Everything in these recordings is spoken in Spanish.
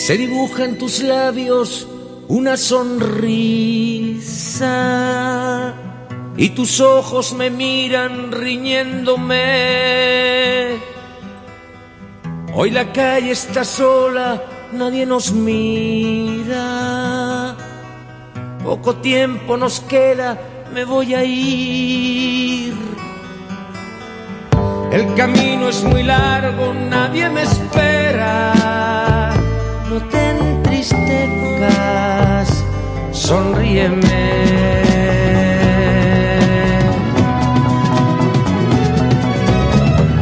se dibuja en tus labios una sonrisa y tus ojos me miran riñéndome. Hoy la calle está sola, nadie nos mira. Poco tiempo nos queda, me voy a ir. El camino es muy largo, nadie me espera. Sonríeme.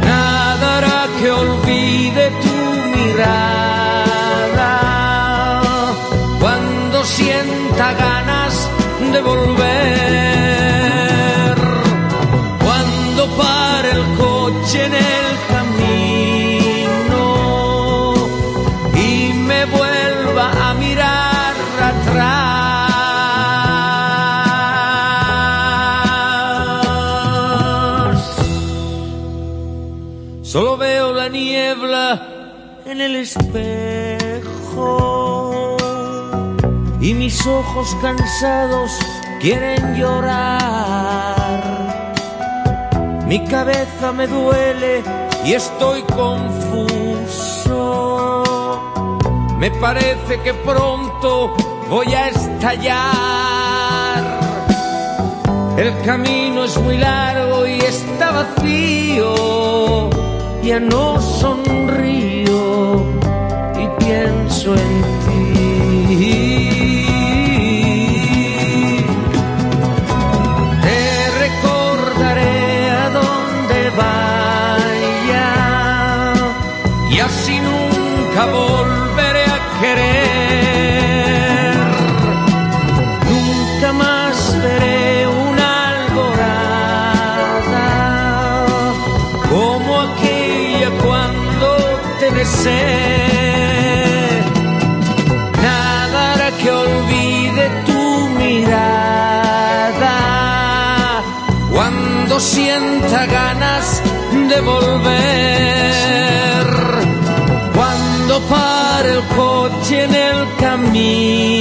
Nada hará que olvide tu mirada cuando sienta ganas de volver. Cuando pare el coche en el Solo veo la niebla en el espejo y mis ojos cansados quieren llorar. Mi cabeza me duele y estoy confuso. Me parece que pronto voy a estallar. El camino es muy largo y está vacío. Ya no sonrío y pienso en ti. Te recordaré a donde vaya y así besé. Nada hará que olvide tu mirada cuando sienta ganas de volver. Cuando pare el coche en el camino